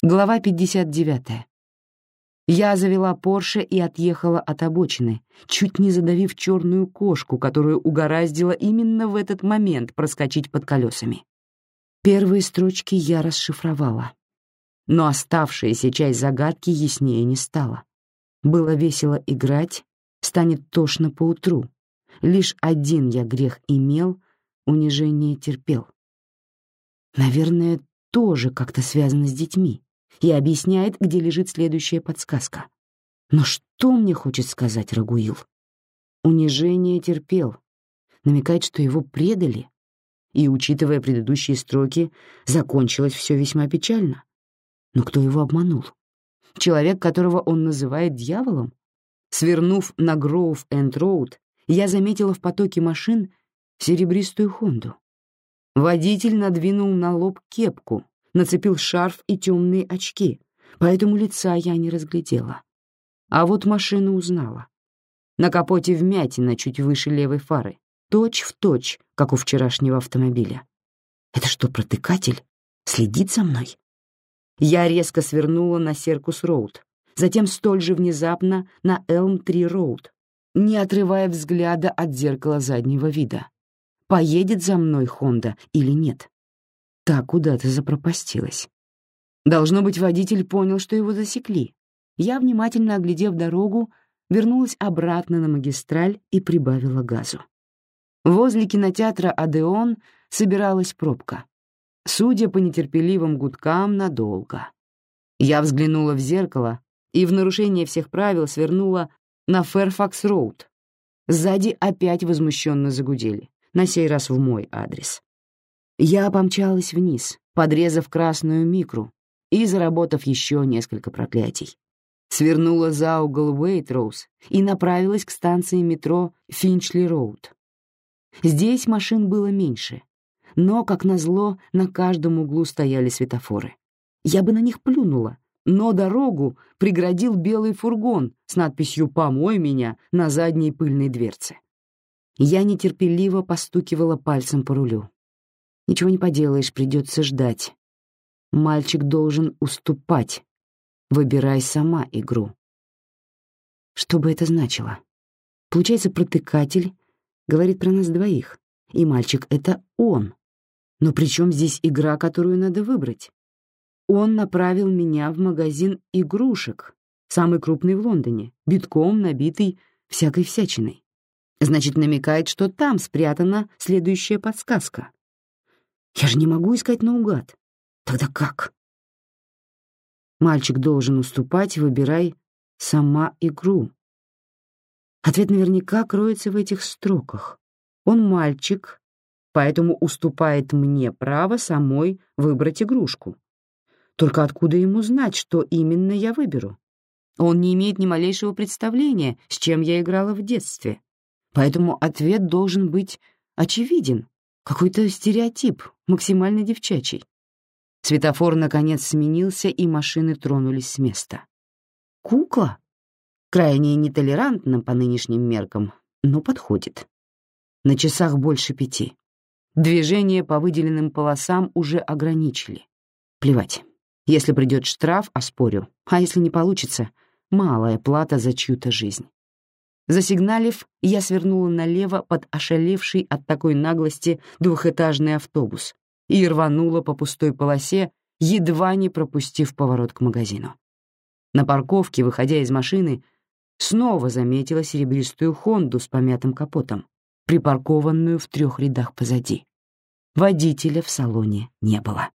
Глава 59. Я завела Порше и отъехала от обочины, чуть не задавив черную кошку, которую угораздило именно в этот момент проскочить под колесами. Первые строчки я расшифровала, но оставшаяся часть загадки яснее не стала. Было весело играть, станет тошно поутру. Лишь один я грех имел, унижение терпел. Наверное, тоже как-то связано с детьми и объясняет, где лежит следующая подсказка. Но что мне хочет сказать Рагуил? Унижение терпел, намекает, что его предали, и, учитывая предыдущие строки, закончилось все весьма печально. Но кто его обманул? Человек, которого он называет дьяволом? Свернув на Гроув-энд-Роуд, я заметила в потоке машин серебристую Хонду. Водитель надвинул на лоб кепку, нацепил шарф и темные очки, поэтому лица я не разглядела. А вот машину узнала. На капоте вмятина чуть выше левой фары, точь в точь, как у вчерашнего автомобиля. Это что, протыкатель? Следит за мной? Я резко свернула на Серкус-Роуд, затем столь же внезапно на Элм-3-Роуд, не отрывая взгляда от зеркала заднего вида. Поедет за мной Хонда или нет? Та куда-то запропастилась. Должно быть, водитель понял, что его засекли. Я, внимательно оглядев дорогу, вернулась обратно на магистраль и прибавила газу. Возле кинотеатра «Адеон» собиралась пробка. Судя по нетерпеливым гудкам, надолго. Я взглянула в зеркало и в нарушение всех правил свернула на Фэрфакс-Роуд. Сзади опять возмущенно загудели, на сей раз в мой адрес. Я помчалась вниз, подрезав красную микру и заработав еще несколько проклятий. Свернула за угол Уэйтроуз и направилась к станции метро Финчли-Роуд. Здесь машин было меньше, но, как назло, на каждом углу стояли светофоры. Я бы на них плюнула, но дорогу преградил белый фургон с надписью «Помой меня» на задней пыльной дверце. Я нетерпеливо постукивала пальцем по рулю. Ничего не поделаешь, придется ждать. Мальчик должен уступать. Выбирай сама игру. Что бы это значило? Получается, протыкатель говорит про нас двоих, и мальчик — это он. Но при чем здесь игра, которую надо выбрать? Он направил меня в магазин игрушек, самый крупный в Лондоне, битком набитый всякой всячиной. Значит, намекает, что там спрятана следующая подсказка. Я же не могу искать наугад. Тогда как? Мальчик должен уступать, выбирай сама игру. Ответ наверняка кроется в этих строках. Он мальчик, поэтому уступает мне право самой выбрать игрушку. Только откуда ему знать, что именно я выберу? Он не имеет ни малейшего представления, с чем я играла в детстве. Поэтому ответ должен быть очевиден. Какой-то стереотип, максимально девчачий. Светофор, наконец, сменился, и машины тронулись с места. Кукла? Крайне нетолерантна по нынешним меркам, но подходит. На часах больше пяти. Движение по выделенным полосам уже ограничили. Плевать. Если придет штраф, оспорю. А если не получится, малая плата за чью-то жизнь. Засигналив, я свернула налево под ошалевший от такой наглости двухэтажный автобус и рванула по пустой полосе, едва не пропустив поворот к магазину. На парковке, выходя из машины, снова заметила серебристую «Хонду» с помятым капотом, припаркованную в трех рядах позади. Водителя в салоне не было.